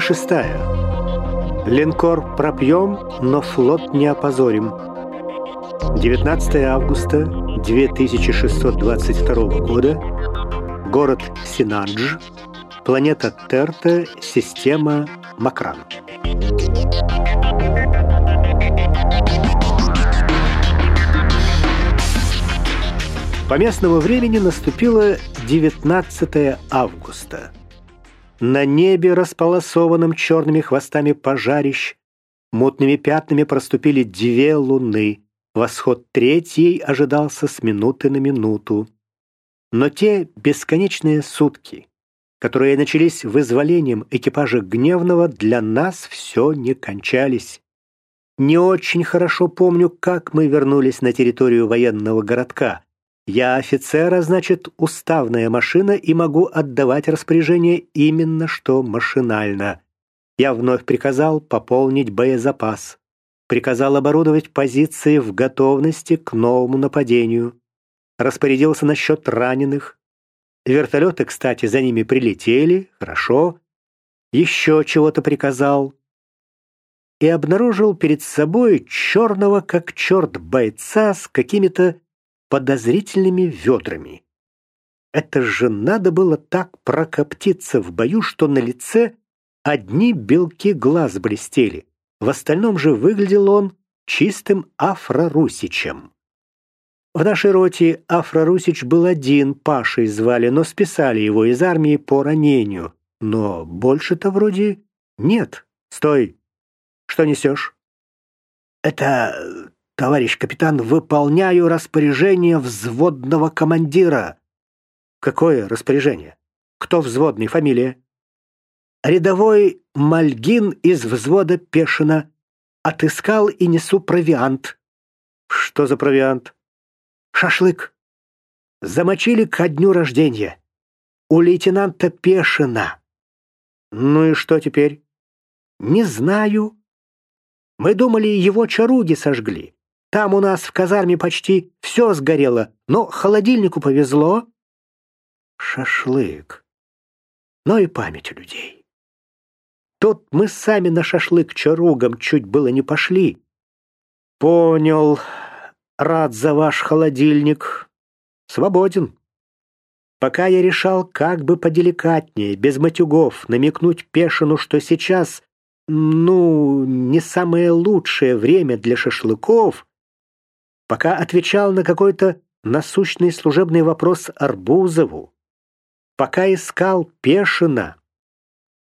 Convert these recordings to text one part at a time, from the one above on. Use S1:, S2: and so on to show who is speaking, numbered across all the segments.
S1: 6. Линкор пропьем, но флот не опозорим. 19 августа 2622 года. Город Синадж. Планета Терта. Система Макран. По местному времени наступило 19 августа. На небе, располосованном черными хвостами пожарищ, мутными пятнами проступили две луны. Восход третьей ожидался с минуты на минуту. Но те бесконечные сутки, которые начались вызволением экипажа Гневного, для нас все не кончались. Не очень хорошо помню, как мы вернулись на территорию военного городка. Я офицера, значит, уставная машина и могу отдавать распоряжение именно что машинально. Я вновь приказал пополнить боезапас. Приказал оборудовать позиции в готовности к новому нападению. Распорядился насчет раненых. Вертолеты, кстати, за ними прилетели, хорошо. Еще чего-то приказал. И обнаружил перед собой черного, как черт, бойца с какими-то подозрительными ведрами. Это же надо было так прокоптиться в бою, что на лице одни белки глаз блестели. В остальном же выглядел он чистым афрорусичем. В нашей роте Афрорусич был один, Пашей звали, но списали его из армии по ранению. Но больше-то вроде нет. Стой! Что несешь? Это «Товарищ капитан, выполняю распоряжение взводного командира». «Какое распоряжение? Кто взводный? Фамилия?» «Рядовой Мальгин из взвода Пешина. Отыскал и несу провиант». «Что за провиант?» «Шашлык. Замочили ко дню рождения. У лейтенанта Пешина». «Ну и что теперь?» «Не знаю. Мы думали, его чаруги сожгли. Там у нас в казарме почти все сгорело, но холодильнику повезло. Шашлык. Но и память у людей. Тут мы сами на шашлык чаругам чуть было не пошли. Понял. Рад за ваш холодильник. Свободен. Пока я решал, как бы поделикатнее, без матюгов, намекнуть Пешину, что сейчас, ну, не самое лучшее время для шашлыков, пока отвечал на какой-то насущный служебный вопрос Арбузову, пока искал Пешина,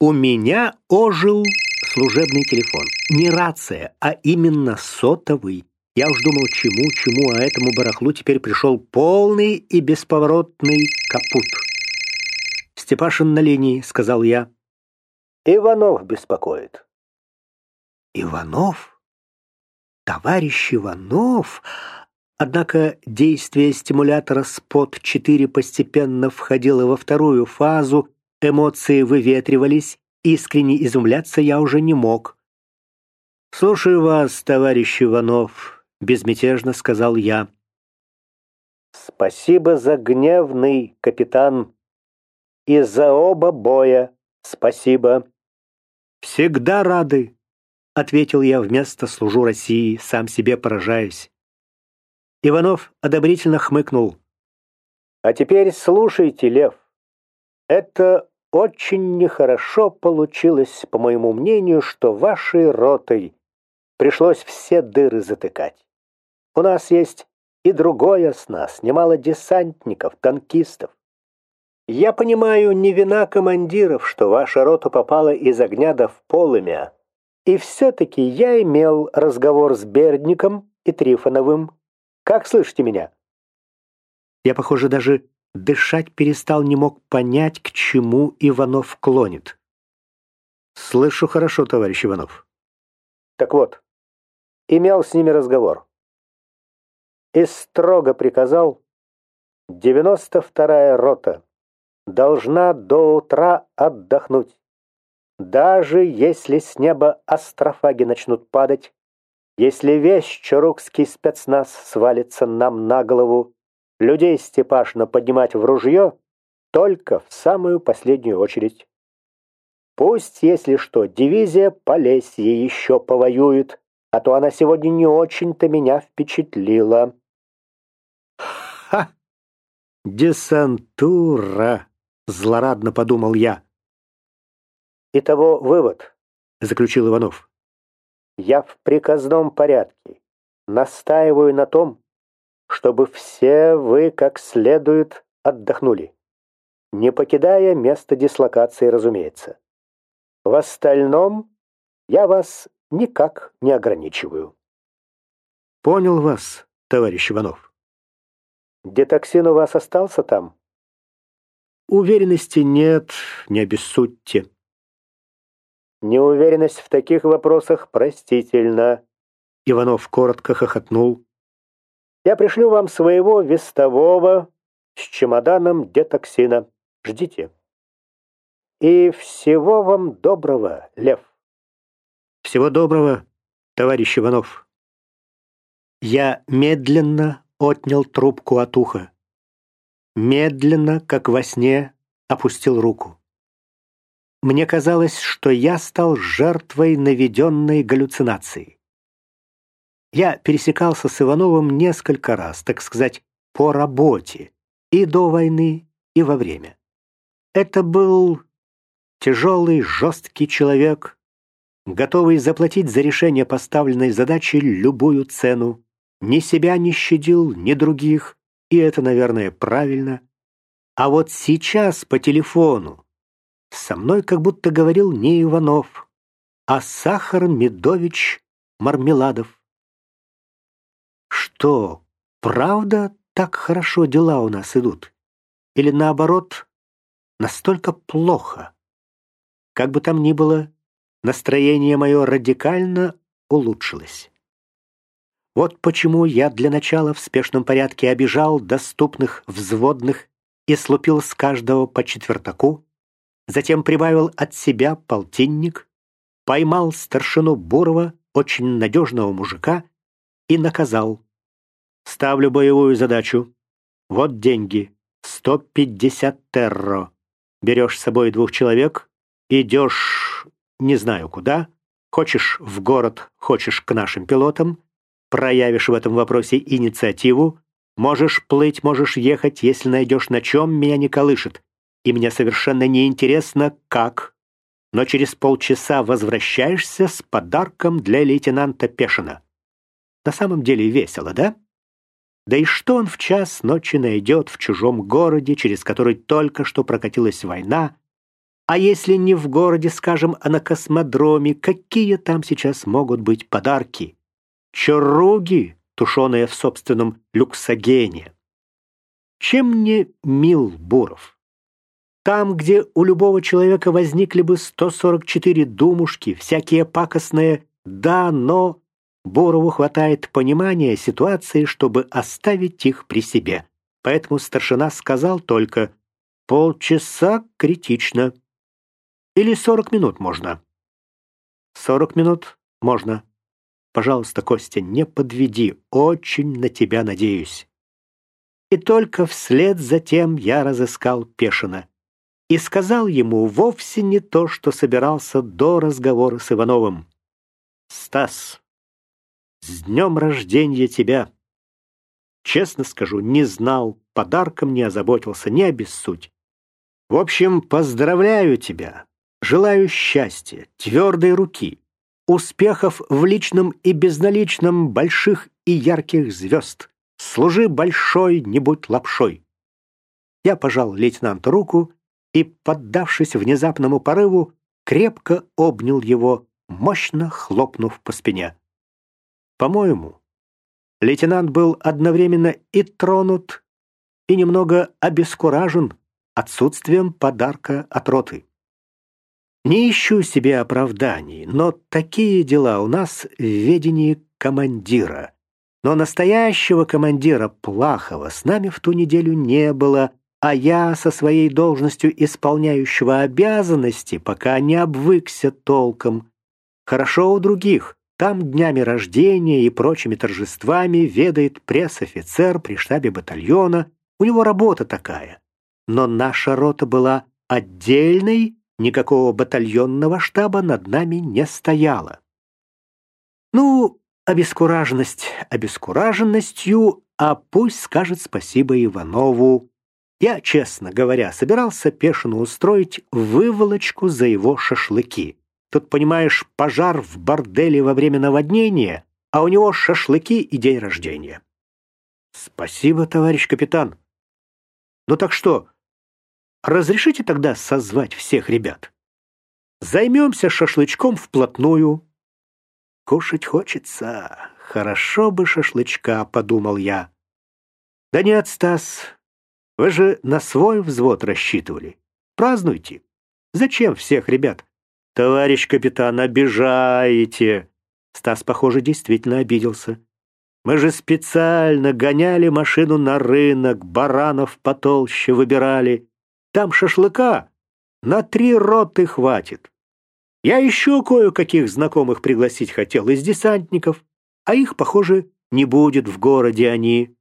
S1: у меня ожил служебный телефон. Не рация, а именно сотовый. Я уж думал, чему-чему, а этому барахлу теперь пришел полный и бесповоротный капут. «Степашин на линии», — сказал я. «Иванов беспокоит». «Иванов?» Товарищ Иванов... Однако действие стимулятора СПОТ-4 постепенно входило во вторую фазу, эмоции выветривались, искренне изумляться я уже не мог. «Слушаю вас, товарищ Иванов», — безмятежно сказал я. «Спасибо за гневный, капитан, и за оба боя спасибо». «Всегда рады», — ответил я вместо «служу России», сам себе поражаясь. Иванов одобрительно хмыкнул. «А теперь слушайте, Лев. Это очень нехорошо получилось, по моему мнению, что вашей ротой пришлось все дыры затыкать. У нас есть и другое с нас, немало десантников, танкистов. Я понимаю, не вина командиров, что ваша рота попала из огня до в полымя, и все-таки я имел разговор с Бердником и Трифоновым. Как слышите меня?» Я, похоже, даже дышать перестал, не мог понять, к чему Иванов клонит. «Слышу хорошо, товарищ Иванов». «Так вот, имел с ними разговор. И строго приказал, 92-я рота должна до утра отдохнуть. Даже если с неба астрофаги начнут падать, если весь чарукский спецназ свалится нам на голову, людей степашно поднимать в ружье только в самую последнюю очередь. Пусть, если что, дивизия Полесье еще повоюет, а то она сегодня не очень-то меня впечатлила».
S2: «Ха! Десантура!» — злорадно подумал я.
S1: «Итого вывод», — заключил Иванов. «Я в приказном порядке настаиваю на том, чтобы все вы как следует отдохнули, не покидая место дислокации, разумеется. В остальном я вас никак не ограничиваю».
S2: «Понял вас, товарищ Иванов».
S1: «Детоксин у вас остался там?»
S2: «Уверенности нет, не обессудьте».
S1: Неуверенность в таких вопросах простительна.
S2: Иванов коротко хохотнул.
S1: Я пришлю вам своего вестового с чемоданом детоксина. Ждите. И всего вам доброго, Лев.
S2: Всего доброго, товарищ Иванов. Я медленно отнял трубку от уха. Медленно, как во сне, опустил руку. Мне казалось, что я стал жертвой наведенной галлюцинации. Я пересекался с Ивановым несколько раз, так сказать, по работе, и до войны, и во время. Это был тяжелый, жесткий человек, готовый заплатить за решение поставленной задачи любую цену, ни себя не щадил, ни других, и это, наверное, правильно. А вот сейчас по телефону со мной как будто говорил не Иванов, а Сахар Медович Мармеладов. Что, правда так хорошо дела у нас идут? Или наоборот, настолько плохо? Как бы там ни было, настроение мое радикально улучшилось. Вот почему я для начала в спешном порядке обижал доступных взводных и слупил с каждого по четвертаку, затем прибавил от себя полтинник, поймал старшину Бурова, очень надежного мужика, и наказал. «Ставлю боевую задачу. Вот деньги. 150 терро. Берешь с собой двух человек, идешь не знаю куда, хочешь в город, хочешь к нашим пилотам, проявишь в этом вопросе инициативу, можешь плыть, можешь ехать, если найдешь на чем, меня не колышет и мне совершенно не интересно, как, но через полчаса возвращаешься с подарком для лейтенанта Пешина. На самом деле весело, да? Да и что он в час ночи найдет в чужом городе, через который только что прокатилась война? А если не в городе, скажем, а на космодроме, какие там сейчас могут быть подарки? Чоруги, тушеные в собственном люксогене. Чем мне мил Буров? Там, где у любого человека возникли бы 144 думушки, всякие пакостные «да», «но», Борову хватает понимания ситуации, чтобы оставить их при себе. Поэтому старшина сказал только «полчаса критично». Или 40 минут можно. 40 минут можно. Пожалуйста, Костя, не подведи, очень на тебя надеюсь. И только вслед за тем я разыскал Пешина и сказал ему вовсе не то, что собирался до разговора с Ивановым. «Стас, с днем рождения тебя!» Честно скажу, не знал, подарком не озаботился, не обессудь. В общем, поздравляю тебя, желаю счастья, твердой руки, успехов в личном и безналичном больших и ярких звезд. Служи большой, не будь лапшой. Я пожал лейтенанту руку и, поддавшись внезапному порыву, крепко обнял его, мощно хлопнув по спине. По-моему, лейтенант был одновременно и тронут, и немного обескуражен отсутствием подарка от роты. Не ищу себе оправданий, но такие дела у нас в ведении командира. Но настоящего командира Плахова с нами в ту неделю не было, а я со своей должностью исполняющего обязанности пока не обвыкся толком. Хорошо у других. Там днями рождения и прочими торжествами ведает пресс-офицер при штабе батальона. У него работа такая. Но наша рота была отдельной,
S1: никакого батальонного штаба над нами не стояло. Ну, обескураженность обескураженностью, а пусть скажет спасибо Иванову. Я, честно говоря, собирался Пешину устроить выволочку за его шашлыки. Тут, понимаешь, пожар в борделе во время наводнения, а у него шашлыки и день рождения. Спасибо, товарищ капитан. Ну так что, разрешите тогда созвать всех ребят? Займемся шашлычком вплотную. Кушать хочется. Хорошо бы шашлычка, подумал я. Да нет, Стас, вы же на свой взвод рассчитывали. Празднуйте. Зачем всех ребят? Товарищ капитан, обижаете. Стас, похоже, действительно обиделся. Мы же специально гоняли машину на рынок, баранов потолще выбирали. Там шашлыка на три роты хватит. Я еще кое-каких знакомых пригласить хотел из десантников, а их, похоже, не будет в городе они.